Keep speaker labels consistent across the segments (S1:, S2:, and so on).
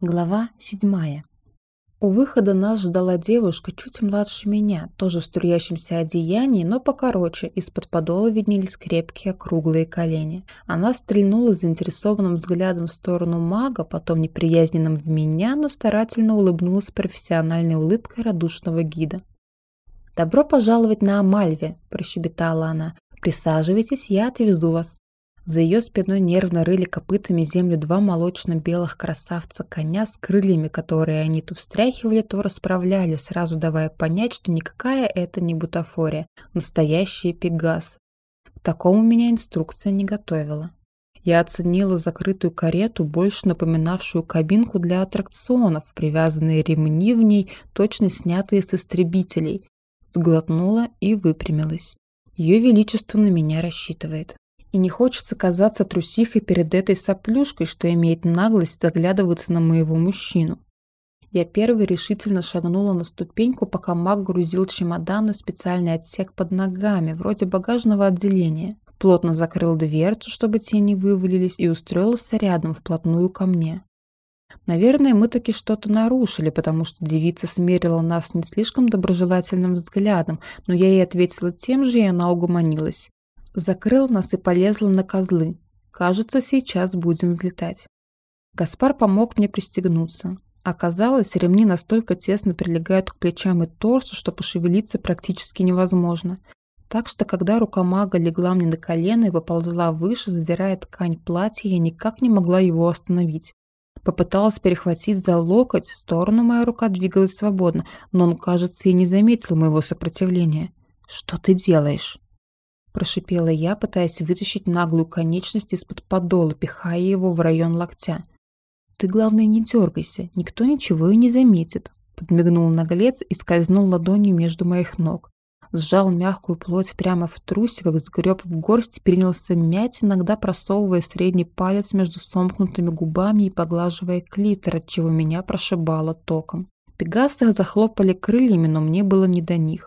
S1: Глава седьмая. У выхода нас ждала девушка чуть младше меня, тоже в струящемся одеянии, но покороче, из-под подола виднелись крепкие круглые колени. Она стрельнула заинтересованным взглядом в сторону мага, потом неприязненным в меня, но старательно улыбнулась профессиональной улыбкой радушного гида. «Добро пожаловать на Амальве», – прощебетала она. «Присаживайтесь, я отвезу вас». За ее спиной нервно рыли копытами землю два молочно-белых красавца коня с крыльями, которые они то встряхивали, то расправляли, сразу давая понять, что никакая это не бутафория, настоящий пегас. К такому меня инструкция не готовила. Я оценила закрытую карету, больше напоминавшую кабинку для аттракционов, привязанные ремни в ней, точно снятые с истребителей. Сглотнула и выпрямилась. Ее Величество на меня рассчитывает. И не хочется казаться трусихой перед этой соплюшкой, что имеет наглость заглядываться на моего мужчину. Я первой решительно шагнула на ступеньку, пока маг грузил чемодан в специальный отсек под ногами, вроде багажного отделения. Плотно закрыл дверцу, чтобы те не вывалились, и устроился рядом, вплотную ко мне. Наверное, мы таки что-то нарушили, потому что девица смерила нас не слишком доброжелательным взглядом, но я ей ответила тем же, и она угомонилась. Закрыл нас и полезла на козлы. Кажется, сейчас будем взлетать. Гаспар помог мне пристегнуться. Оказалось, ремни настолько тесно прилегают к плечам и торсу, что пошевелиться практически невозможно. Так что, когда рука мага легла мне на колено и поползла выше, задирая ткань платья, я никак не могла его остановить. Попыталась перехватить за локоть, в сторону моя рука двигалась свободно, но он, кажется, и не заметил моего сопротивления. «Что ты делаешь?» Прошипела я, пытаясь вытащить наглую конечность из-под подола, пихая его в район локтя. «Ты, главное, не дергайся, никто ничего и не заметит», подмигнул наглец и скользнул ладонью между моих ног. Сжал мягкую плоть прямо в трусиках, сгреб в горсть принялся мять, иногда просовывая средний палец между сомкнутыми губами и поглаживая клитор, от чего меня прошибало током. Пегасы захлопали крыльями, но мне было не до них.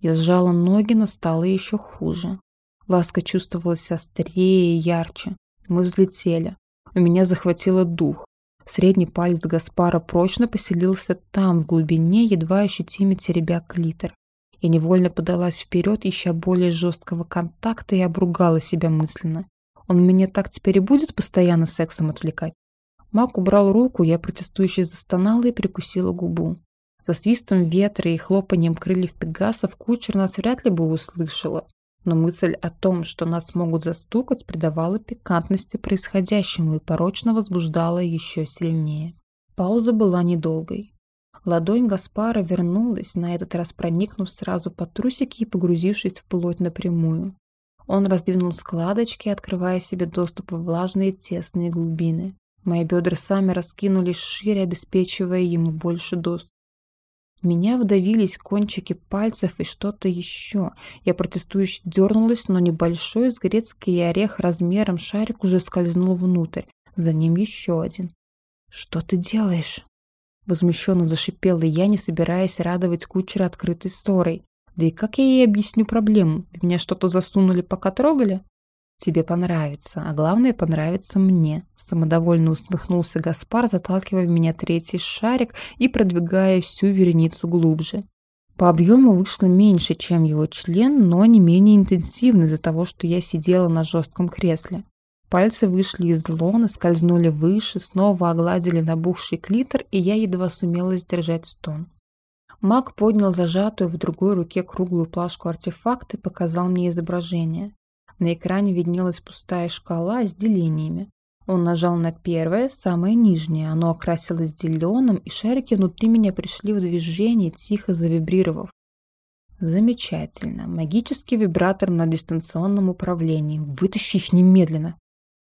S1: Я сжала ноги, но стало еще хуже. Ласка чувствовалась острее и ярче. Мы взлетели. У меня захватило дух. Средний палец Гаспара прочно поселился там, в глубине, едва ощутимо теребя клитор. Я невольно подалась вперед, ища более жесткого контакта и обругала себя мысленно. Он меня так теперь и будет постоянно сексом отвлекать? Мак убрал руку, я протестующе застонала и прикусила губу. За свистом ветра и хлопанием крыльев пегасов кучер нас вряд ли бы услышала но мысль о том, что нас могут застукать, придавала пикантности происходящему и порочно возбуждала еще сильнее. Пауза была недолгой. Ладонь Гаспара вернулась, на этот раз проникнув сразу под трусики и погрузившись в плоть напрямую. Он раздвинул складочки, открывая себе доступ в влажные тесные глубины. Мои бедра сами раскинулись шире, обеспечивая ему больше доступа меня вдавились кончики пальцев и что-то еще. Я протестующе дернулась, но небольшой сгрецкий орех размером шарик уже скользнул внутрь. За ним еще один. «Что ты делаешь?» Возмущенно зашипела я, не собираясь радовать кучера открытой ссорой. Да и как я ей объясню проблему? Меня что-то засунули, пока трогали? Тебе понравится, а главное понравится мне», самодовольно усмехнулся Гаспар, заталкивая в меня третий шарик и продвигая всю вереницу глубже. По объему вышло меньше, чем его член, но не менее интенсивно из-за того, что я сидела на жестком кресле. Пальцы вышли из лона, скользнули выше, снова огладили набухший клитор, и я едва сумела сдержать стон. Маг поднял зажатую в другой руке круглую плашку артефакта и показал мне изображение. На экране виднелась пустая шкала с делениями. Он нажал на первое, самое нижнее. Оно окрасилось зеленым, и шарики внутри меня пришли в движение, тихо завибрировав. Замечательно. Магический вибратор на дистанционном управлении. Вытащи их немедленно.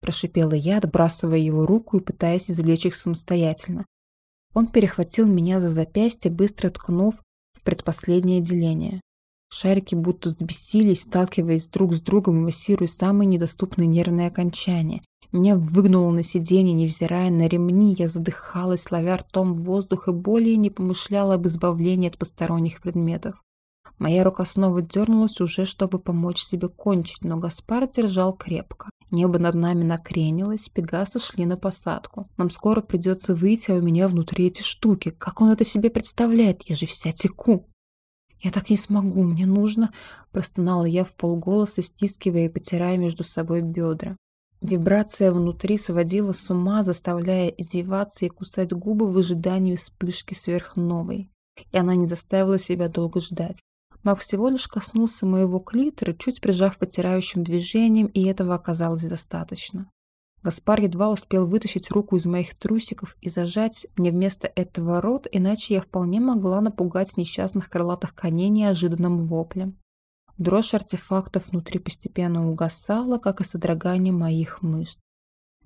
S1: Прошипела я, отбрасывая его руку и пытаясь извлечь их самостоятельно. Он перехватил меня за запястье, быстро ткнув в предпоследнее деление. Шарики будто взбесились, сталкиваясь друг с другом и массируя самые недоступные нервные окончания. Меня выгнуло на сиденье, невзирая на ремни, я задыхалась, ловя ртом воздух и более не помышляла об избавлении от посторонних предметов. Моя рука снова дернулась уже, чтобы помочь себе кончить, но Гаспар держал крепко. Небо над нами накренилось, пегасы шли на посадку. Нам скоро придется выйти, а у меня внутри эти штуки. Как он это себе представляет? Я же вся теку. «Я так не смогу, мне нужно...» – простонала я в полголоса, стискивая и потирая между собой бедра. Вибрация внутри сводила с ума, заставляя извиваться и кусать губы в ожидании вспышки сверхновой. И она не заставила себя долго ждать. Маг всего лишь коснулся моего клитора, чуть прижав потирающим движением, и этого оказалось достаточно. Гаспар едва успел вытащить руку из моих трусиков и зажать мне вместо этого рот, иначе я вполне могла напугать несчастных крылатых коней неожиданным воплем. Дрожь артефактов внутри постепенно угасала, как и содрогание моих мышц.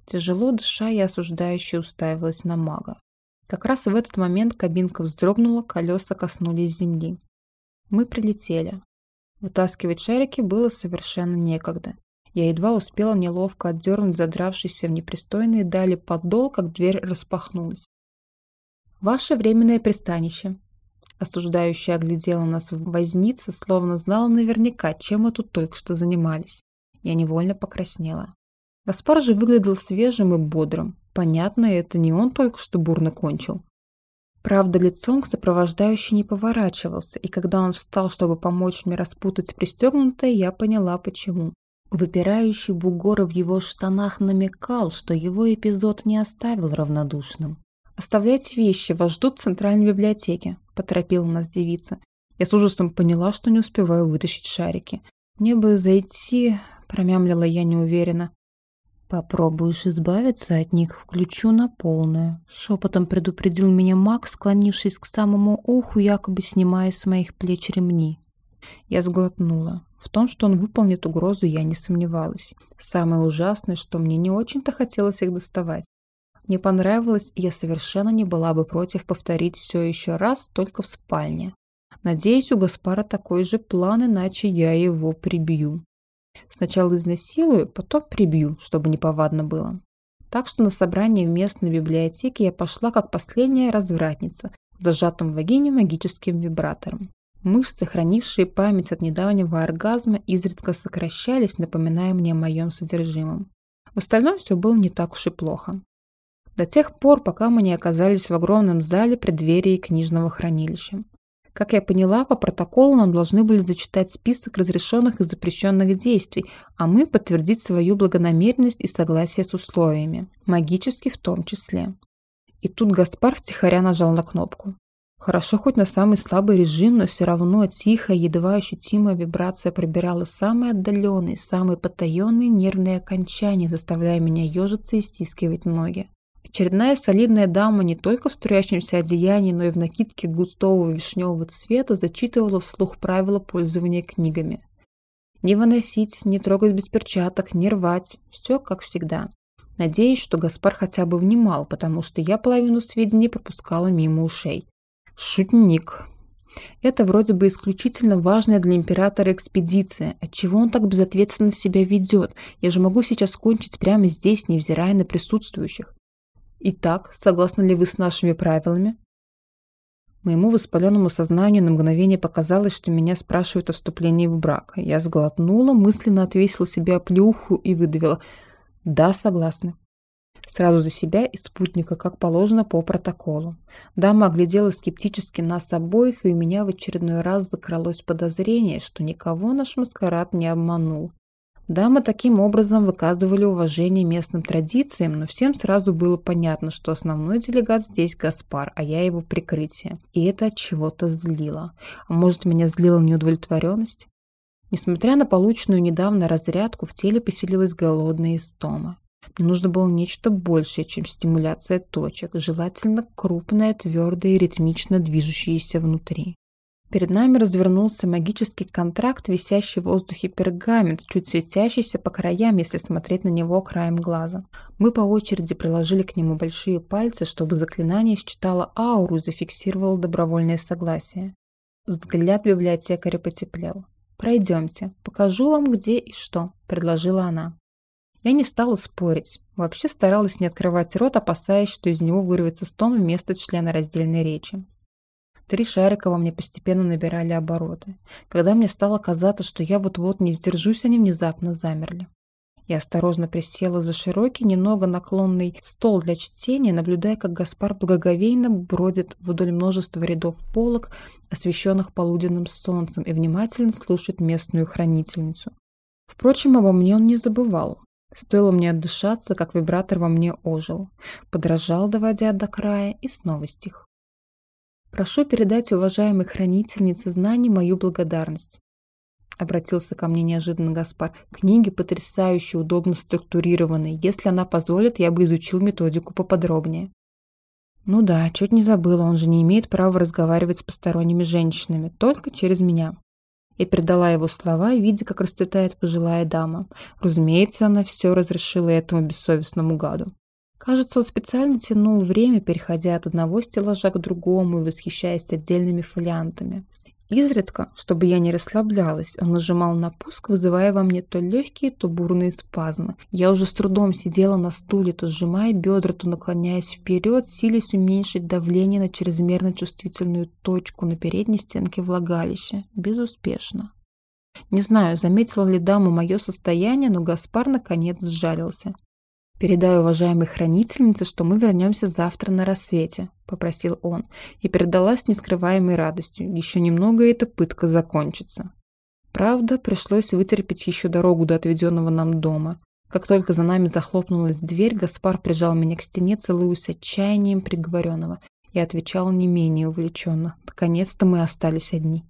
S1: Тяжело дыша, я осуждающе уставилась на мага. Как раз в этот момент кабинка вздрогнула, колеса коснулись земли. Мы прилетели. Вытаскивать шарики было совершенно некогда. Я едва успела неловко отдернуть задравшийся в непристойные дали подол, как дверь распахнулась. «Ваше временное пристанище», Осуждающая оглядела нас возница, словно знала наверняка, чем мы тут только что занимались. Я невольно покраснела. Гаспар же выглядел свежим и бодрым. Понятно, это не он только что бурно кончил. Правда, лицом к сопровождающей не поворачивался, и когда он встал, чтобы помочь мне распутать пристегнутое, я поняла, почему. Выпирающий бугор в его штанах намекал, что его эпизод не оставил равнодушным. «Оставляйте вещи, вас ждут в центральной библиотеке», – поторопила нас девица. Я с ужасом поняла, что не успеваю вытащить шарики. «Мне бы зайти», – промямлила я неуверенно. «Попробуешь избавиться от них, включу на полную», — шепотом предупредил меня маг, склонившись к самому уху, якобы снимая с моих плеч ремни. Я сглотнула. В том, что он выполнит угрозу, я не сомневалась. Самое ужасное, что мне не очень-то хотелось их доставать. Мне понравилось, и я совершенно не была бы против повторить все еще раз, только в спальне. Надеюсь, у Гаспара такой же план, иначе я его прибью. Сначала изнасилую, потом прибью, чтобы неповадно было. Так что на собрание в местной библиотеке я пошла как последняя развратница, зажатым в вагине магическим вибратором. Мышцы, хранившие память от недавнего оргазма, изредка сокращались, напоминая мне о моем содержимом. В остальном все было не так уж и плохо. До тех пор, пока мы не оказались в огромном зале преддверии книжного хранилища. Как я поняла, по протоколу нам должны были зачитать список разрешенных и запрещенных действий, а мы подтвердить свою благонамеренность и согласие с условиями, магически в том числе. И тут Гаспар втихаря нажал на кнопку. Хорошо хоть на самый слабый режим, но все равно тихая, едва ощутимая вибрация пробирала самые отдаленные, самые потаенные нервные окончания, заставляя меня ежиться и стискивать ноги. Очередная солидная дама не только в струящемся одеянии, но и в накидке густого вишневого цвета зачитывала вслух правила пользования книгами. Не выносить, не трогать без перчаток, не рвать. Все как всегда. Надеюсь, что Гаспар хотя бы внимал, потому что я половину сведений пропускала мимо ушей. Шутник. Это вроде бы исключительно важная для императора экспедиция. Отчего он так безответственно себя ведет? Я же могу сейчас кончить прямо здесь, невзирая на присутствующих. Итак, согласны ли вы с нашими правилами? Моему воспаленному сознанию на мгновение показалось, что меня спрашивают о вступлении в брак. Я сглотнула, мысленно отвесила себе оплюху и выдавила «Да, согласны». Сразу за себя и спутника, как положено по протоколу. Дама оглядела скептически нас обоих, и у меня в очередной раз закралось подозрение, что никого наш маскарад не обманул. Дамы таким образом выказывали уважение местным традициям, но всем сразу было понятно, что основной делегат здесь Гаспар, а я его прикрытие. И это от чего-то злило. А может, меня злила неудовлетворенность? Несмотря на полученную недавно разрядку, в теле поселилась голодная истома. Мне нужно было нечто большее, чем стимуляция точек, желательно крупное, твердое и ритмично движущееся внутри. Перед нами развернулся магический контракт, висящий в воздухе пергамент, чуть светящийся по краям, если смотреть на него краем глаза. Мы по очереди приложили к нему большие пальцы, чтобы заклинание считало ауру и зафиксировало добровольное согласие. Взгляд библиотекаря потеплел. «Пройдемте, покажу вам, где и что», — предложила она. Я не стала спорить. Вообще старалась не открывать рот, опасаясь, что из него вырвется стон вместо члена раздельной речи. Три шарика во мне постепенно набирали обороты. Когда мне стало казаться, что я вот-вот не сдержусь, они внезапно замерли. Я осторожно присела за широкий, немного наклонный стол для чтения, наблюдая, как Гаспар благоговейно бродит вдоль множества рядов полок, освещенных полуденным солнцем, и внимательно слушает местную хранительницу. Впрочем, обо мне он не забывал. Стоило мне отдышаться, как вибратор во мне ожил. Подражал, доводя до края, и снова стих. «Прошу передать уважаемой хранительнице знаний мою благодарность. Обратился ко мне неожиданно Гаспар. Книги потрясающе удобно структурированы. Если она позволит, я бы изучил методику поподробнее. Ну да, чуть не забыла, он же не имеет права разговаривать с посторонними женщинами, только через меня. Я передала его слова, видя, как расцветает пожилая дама. Разумеется, она все разрешила этому бессовестному гаду. Кажется, он специально тянул время, переходя от одного стеллажа к другому и восхищаясь отдельными фолиантами. Изредка, чтобы я не расслаблялась, он нажимал на пуск, вызывая во мне то легкие, то бурные спазмы. Я уже с трудом сидела на стуле, то сжимая бедра, то наклоняясь вперед, силясь уменьшить давление на чрезмерно чувствительную точку на передней стенке влагалища. Безуспешно. Не знаю, заметила ли дама мое состояние, но Гаспар наконец сжалился. «Передай уважаемой хранительнице, что мы вернемся завтра на рассвете», — попросил он, и передала нескрываемой радостью. Еще немного, и эта пытка закончится. Правда, пришлось вытерпеть еще дорогу до отведенного нам дома. Как только за нами захлопнулась дверь, Гаспар прижал меня к стене, целуясь отчаянием приговоренного, и отвечал не менее увлеченно. Наконец-то мы остались одни.